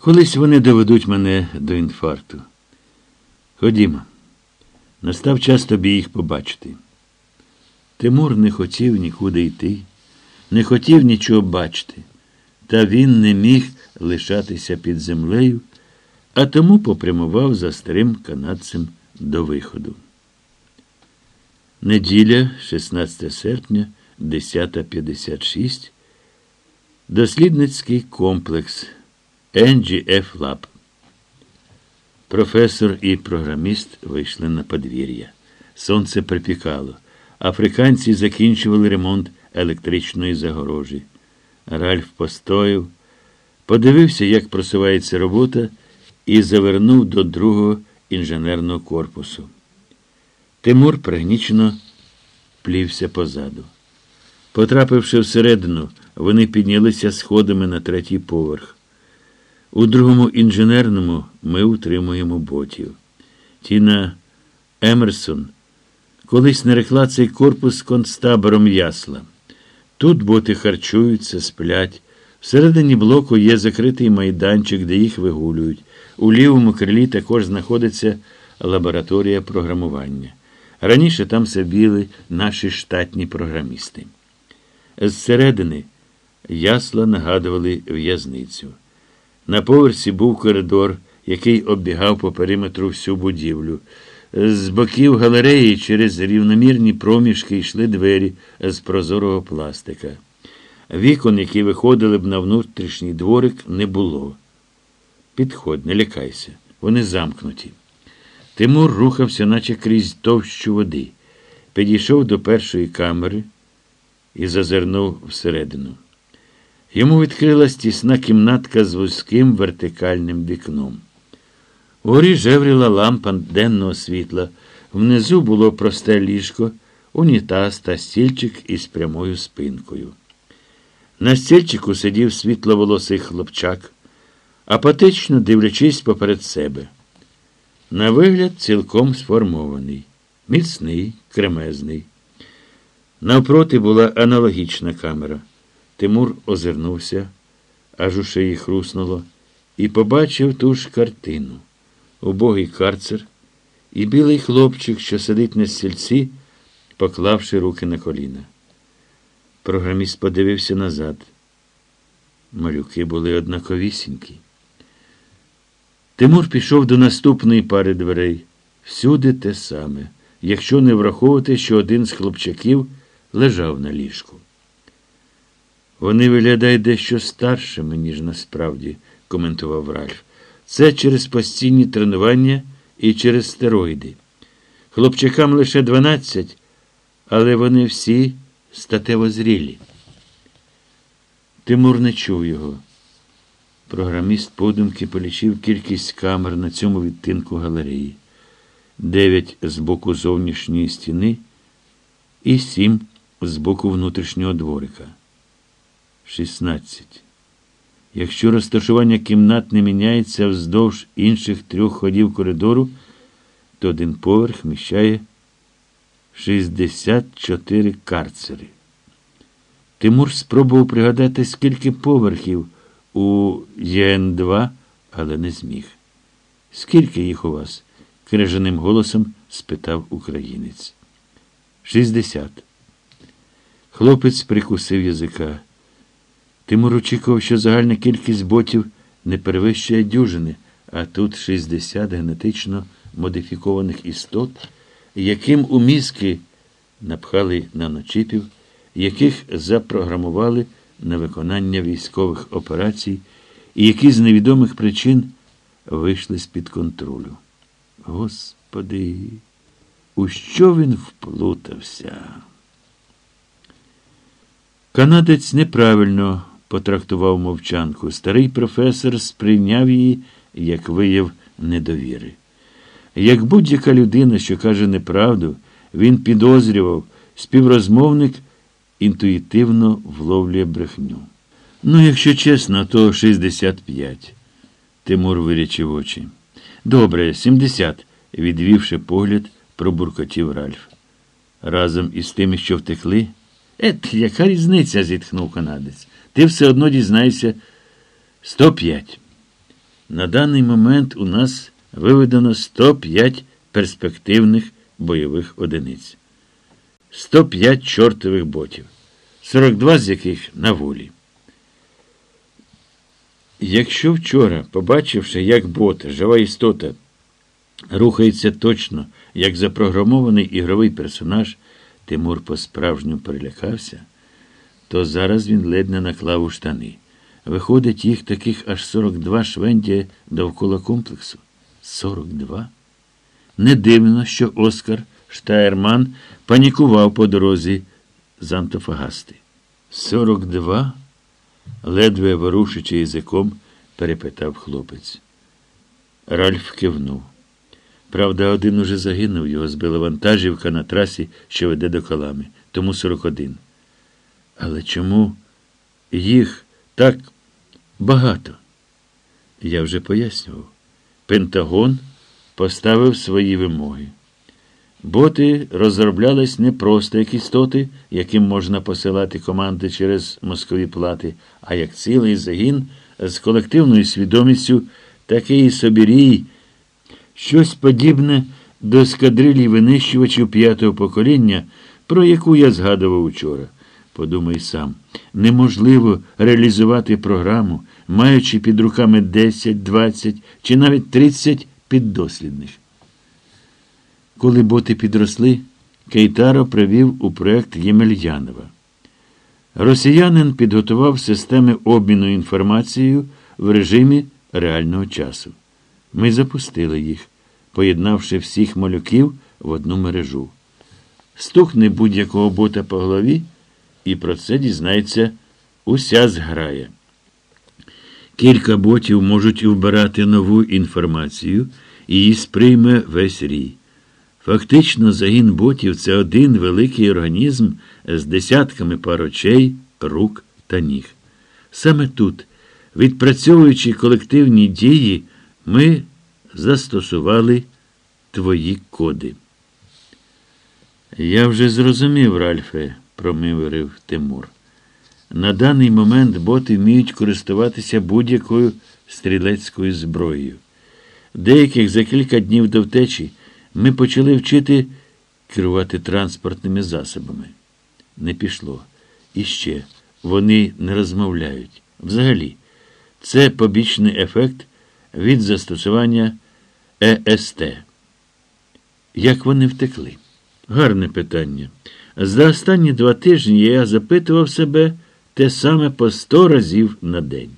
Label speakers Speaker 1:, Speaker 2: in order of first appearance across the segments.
Speaker 1: Колись вони доведуть мене до інфаркту. Ходімо. Настав час тобі їх побачити. Тимур не хотів нікуди йти, не хотів нічого бачити, та він не міг лишатися під землею, а тому попрямував за старим канадцем до виходу. Неділя, 16 серпня, 10.56. Дослідницький комплекс NGF Lab. Професор і програміст вийшли на подвір'я. Сонце припікало. Африканці закінчували ремонт електричної загорожі. Ральф постояв, подивився, як просувається робота, і завернув до другого інженерного корпусу. Тимур пригнічено плівся позаду. Потрапивши всередину, вони піднялися сходами на третій поверх. У другому інженерному ми утримуємо ботів. Тіна Емерсон колись нарекла цей корпус концтабором ясла. Тут боти харчуються, сплять. Всередині блоку є закритий майданчик, де їх вигулюють. У лівому крилі також знаходиться лабораторія програмування. Раніше там сиділи наші штатні програмісти. Зсередини ясла нагадували в'язницю. На поверсі був коридор, який оббігав по периметру всю будівлю. З боків галереї через рівномірні проміжки йшли двері з прозорого пластика. Вікон, які виходили б на внутрішній дворик, не було. Підходь, не лякайся, вони замкнуті. Тимур рухався, наче крізь товщу води, підійшов до першої камери і зазирнув всередину. Йому відкрилась тісна кімнатка з вузьким вертикальним вікном. Угорі жевріла лампа денного світла, внизу було просте ліжко, унітаз та стільчик із прямою спинкою. На стільчику сидів світловолосий хлопчак, апатично дивлячись поперед себе. На вигляд цілком сформований, міцний, кремезний. Навпроти була аналогічна камера. Тимур озирнувся, аж у шиї хруснуло, і побачив ту ж картину. Убогий карцер і білий хлопчик, що сидить на стільці, поклавши руки на коліна. Програміст подивився назад. Малюки були однаковісінькі. Тимур пішов до наступної пари дверей. Всюди те саме, якщо не враховувати, що один з хлопчаків лежав на ліжку. Вони виглядають дещо старшими, ніж насправді, коментував Ральф. Це через постійні тренування і через стероїди. Хлопчакам лише 12, але вони всі статево зрілі. Тимур не чув його. Програміст подумки полічив кількість камер на цьому відтинку галереї. Дев'ять з боку зовнішньої стіни і сім з боку внутрішнього дворика. 16. Якщо розташування кімнат не міняється вздовж інших трьох ходів коридору, то один поверх вміщає 64 карцери. Тимур спробував пригадати, скільки поверхів у ЄН2, але не зміг. Скільки їх у вас? крижаним голосом спитав українець. 60. Хлопець прикусив язика. Тимур очікував, що загальна кількість ботів не перевищує дюжини, а тут 60 генетично модифікованих істот, яким у мізки напхали наночіпів, яких запрограмували на виконання військових операцій, і які з невідомих причин вийшли з-під контролю. Господи, у що він вплутався? Канадець неправильно потрактував мовчанку. Старий професор сприйняв її як вияв недовіри. Як будь-яка людина, що каже неправду, він підозрював, співрозмовник інтуїтивно вловлює брехню. Ну, якщо чесно, то 65. Тимур вирячив очі. Добре, 70, відвівши погляд, пробуркотів Ральф. Разом із тими, що втекли. Ет, яка різниця? зітхнув канадець. Ти все одно дізнаєшся 105. На даний момент у нас виведено 105 перспективних бойових одиниць, 105 чортових ботів, 42 з яких на волі. Якщо вчора, побачивши, як бот, жива істота, рухається точно, як запрограмований ігровий персонаж, Тимур по-справжньому перелякався, то зараз він ледь не наклав у штани. Виходить, їх таких аж 42 швендія довкола комплексу. 42? Не дивно, що Оскар Штаєрман панікував по дорозі з Антофагасти. 42? ледве ворушичи язиком, перепитав хлопець. Ральф кивнув. Правда, один уже загинув, його збила вантажівка на трасі, що веде до Калами, тому 41. Але чому їх так багато? Я вже пояснював. Пентагон поставив свої вимоги. Боти розроблялись не просто як істоти, яким можна посилати команди через мозкові плати, а як цілий загін з колективною свідомістю такий собі рій, щось подібне до скадрилі винищувачів п'ятого покоління, про яку я згадував учора. Подумай сам, неможливо реалізувати програму, маючи під руками 10, 20 чи навіть 30 піддослідних. Коли боти підросли, Кейтаро привів у проект Ємельянова. Росіянин підготував системи обміну інформацією в режимі реального часу. Ми запустили їх, поєднавши всіх малюків в одну мережу. Стукне будь-якого бота по голові, і про це дізнається уся зграя. Кілька ботів можуть вбирати нову інформацію, і її сприйме весь рій. Фактично, загін ботів це один великий організм з десятками пар очей, рук та ніг. Саме тут, відпрацьовуючи колективні дії, ми застосували твої коди. Я вже зрозумів, Ральфе, промивирив Тимур. На даний момент боти вміють користуватися будь-якою стрілецькою зброєю. Деяких за кілька днів до втечі ми почали вчити керувати транспортними засобами. Не пішло. І ще вони не розмовляють. Взагалі, це побічний ефект від застосування ЕСТ. Як вони втекли? Гарне питання. За останні два тижні я запитував себе те саме по сто разів на день.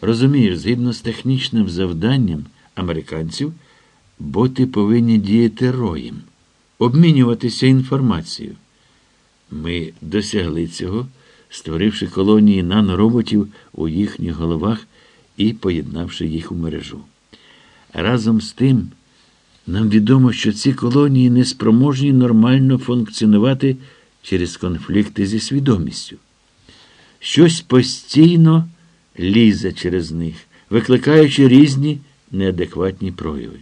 Speaker 1: Розумієш, згідно з технічним завданням американців, боти повинні діяти роєм, обмінюватися інформацією. Ми досягли цього, створивши колонії нанороботів у їхніх головах і поєднавши їх у мережу. Разом з тим, нам відомо, що ці колонії не спроможні нормально функціонувати через конфлікти зі свідомістю. Щось постійно лізе через них, викликаючи різні неадекватні прояви.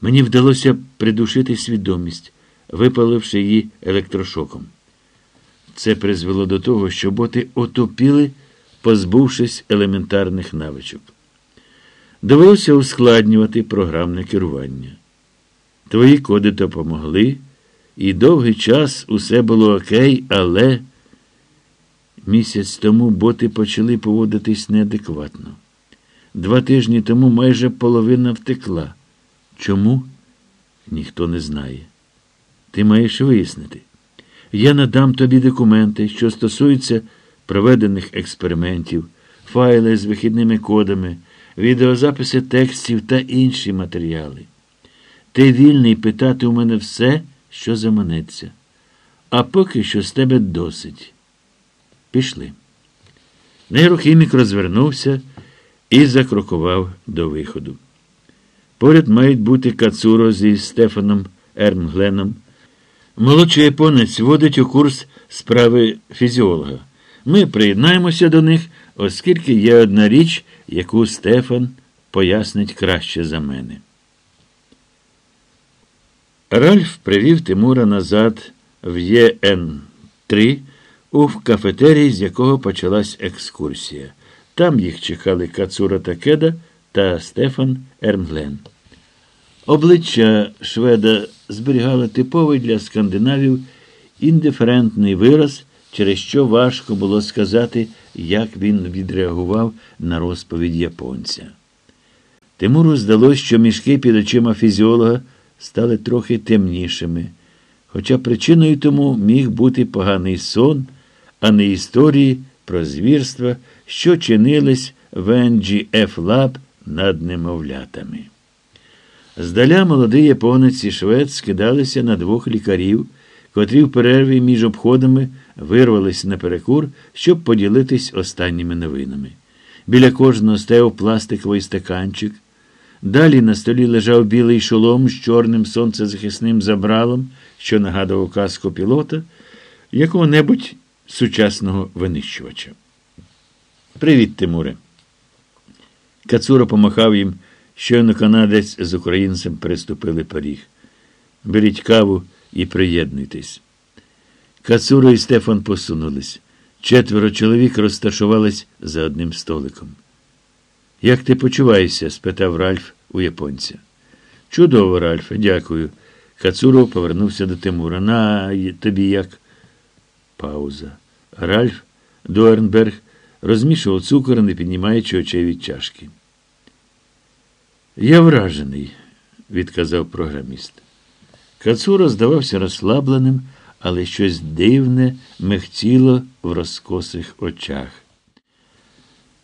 Speaker 1: Мені вдалося придушити свідомість, випаливши її електрошоком. Це призвело до того, що боти отопіли, позбувшись елементарних навичок. Довелося ускладнювати програмне керування. Твої коди допомогли, і довгий час усе було окей, але місяць тому боти почали поводитись неадекватно. Два тижні тому майже половина втекла. Чому? Ніхто не знає. Ти маєш вияснити. Я надам тобі документи, що стосуються проведених експериментів, файли з вихідними кодами, відеозаписи текстів та інші матеріали. Ти вільний питати у мене все, що заманеться. А поки що з тебе досить. Пішли. Нейрохімік розвернувся і закрокував до виходу. Поряд мають бути Кацуро зі Стефаном Ермгленом. Молодший японець водить у курс справи фізіолога. Ми приєднаємося до них, оскільки є одна річ, яку Стефан пояснить краще за мене. Ральф привів Тимура назад в ЄН3 у кафетерії, з якого почалась екскурсія. Там їх чекали Кацура та Кеда та Стефан Ермглен. Обличчя шведа зберігало типовий для скандинавів індиферентний вираз, через що важко було сказати, як він відреагував на розповідь японця. Тимуру здалося, що мішки під очима фізіолога стали трохи темнішими, хоча причиною тому міг бути поганий сон, а не історії про звірства, що чинились в NGF Lab над немовлятами. Здаля молодий японець і швед скидалися на двох лікарів, котрі в перерві між обходами вирвались на перекур, щоб поділитись останніми новинами. Біля кожного стояв пластиковий стаканчик. Далі на столі лежав білий шолом з чорним сонцезахисним забралом, що нагадував казку пілота, якого-небудь сучасного винищувача. Привіт, Тимуре. Кацура помахав їм, щойно канадець з українцем переступили поріг. Беріть каву і приєднуйтесь. Кацура і Стефан посунулись. Четверо чоловік розташувались за одним столиком. Як ти почуваєшся? спитав Ральф у японця. Чудово, Ральфе, дякую. Кацуров повернувся до Тимура. На тобі як? Пауза. Ральф Дуернберг розмішував цукор, не піднімаючи очей від чашки. Я вражений, відказав програміст. Кацуро здавався розслабленим, але щось дивне мехтіло в розкосих очах.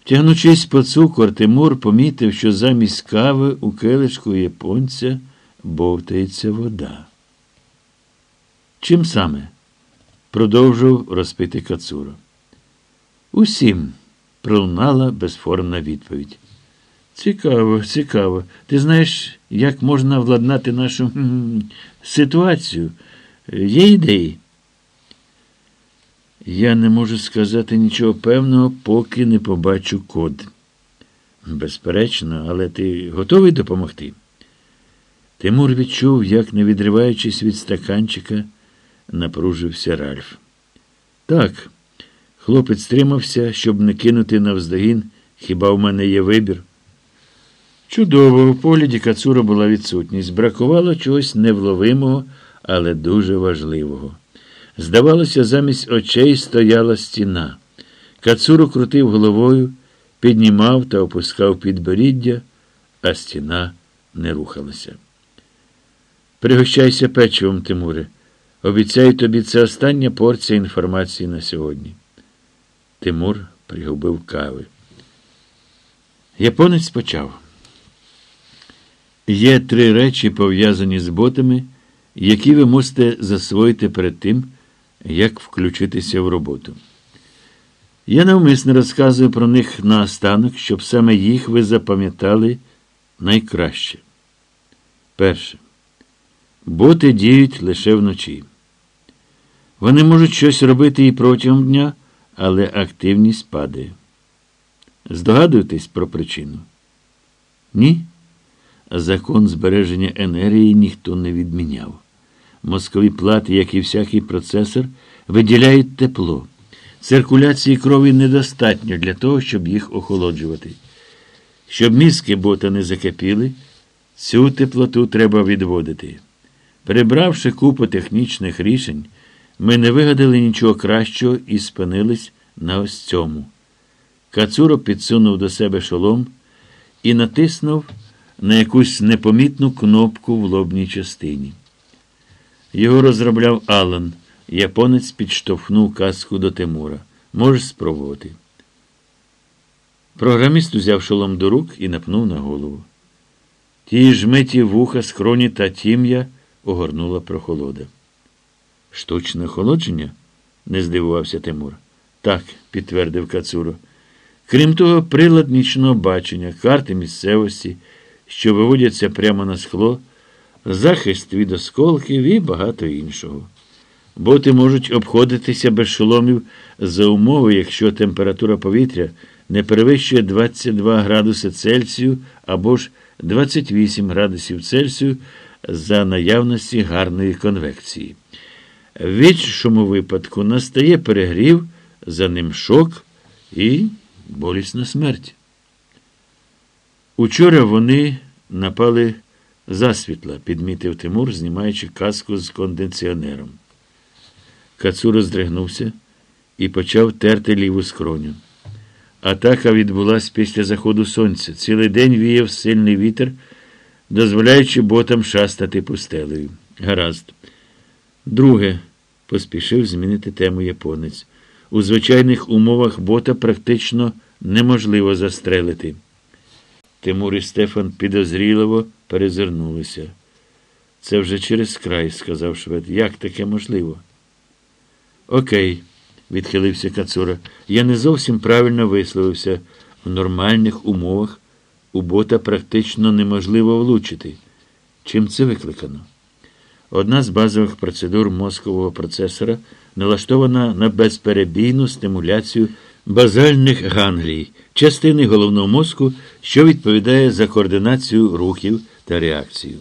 Speaker 1: Тягнучись по цукор, Тимур помітив, що замість кави у келишку японця бовтається вода. Чим саме? продовжував розпити Кацуро. Усім пролунала безформна відповідь. Цікаво, цікаво. Ти знаєш, як можна владнати нашу ситуацію? Є ідеї? Я не можу сказати нічого певного, поки не побачу код. Безперечно, але ти готовий допомогти? Тимур відчув, як, не відриваючись від стаканчика, напружився Ральф. Так, хлопець стримався, щоб не кинути навздогін, хіба в мене є вибір. Чудово, у погляді Кацура була відсутність. Бракувало чогось невловимого, але дуже важливого. Здавалося, замість очей стояла стіна. Кацуру крутив головою, піднімав та опускав підборіддя, а стіна не рухалася. Пригощайся печивом, Тимуре. Обіцяю тобі, це остання порція інформації на сьогодні. Тимур пригубив кави. Японець почав. Є три речі, пов'язані з ботами, які ви мусите засвоїти перед тим, як включитися в роботу. Я навмисно розказую про них наостанок, щоб саме їх ви запам'ятали найкраще. Перше. Боти діють лише вночі. Вони можуть щось робити і протягом дня, але активність падає. Здогадуєтесь про причину? Ні? Закон збереження енергії ніхто не відміняв. Мозкові плати, як і всякий процесор, виділяють тепло. Циркуляції крові недостатньо для того, щоб їх охолоджувати. Щоб мізки бота не закипіли, цю теплоту треба відводити. Перебравши купу технічних рішень, ми не вигадали нічого кращого і спинились на ось цьому. Кацуро підсунув до себе шолом і натиснув на якусь непомітну кнопку в лобній частині. Його розробляв Алан. Японець підштовхнув каску до Тимура. Можеш спробувати. Програміст узяв шолом до рук і напнув на голову. Ті ж миті вуха, скроні та тім'я огорнула прохолода. Штучне охолодження? не здивувався Тимур. Так, підтвердив Кацуро. Крім того, прилад нічного бачення, карти місцевості, що виводяться прямо на скло, захист від осколків і багато іншого. Боти можуть обходитися без шоломів за умови, якщо температура повітря не перевищує 22 градуси Цельсію або ж 28 градусів Цельсію за наявності гарної конвекції. В іншому випадку настає перегрів, за ним шок і болісна смерть. Учора вони напали засвітла, підмітив Тимур, знімаючи каску з кондиціонером. Кацура здригнувся і почав терти ліву скроню. Атака відбулась після заходу сонця. Цілий день віяв сильний вітер, дозволяючи ботам шастати пустелею. Гаразд. Друге, поспішив змінити тему японець. У звичайних умовах бота практично неможливо застрелити. Тимур і Стефан підозріливо перезирнулися. Це вже через край, сказав швед. Як таке можливо? Окей, відхилився Кацура. Я не зовсім правильно висловився. В нормальних умовах у бота практично неможливо влучити. Чим це викликано? Одна з базових процедур мозкового процесора налаштована на безперебійну стимуляцію базальних ганглій, частини головного мозку, що відповідає за координацію рухів та реакцію.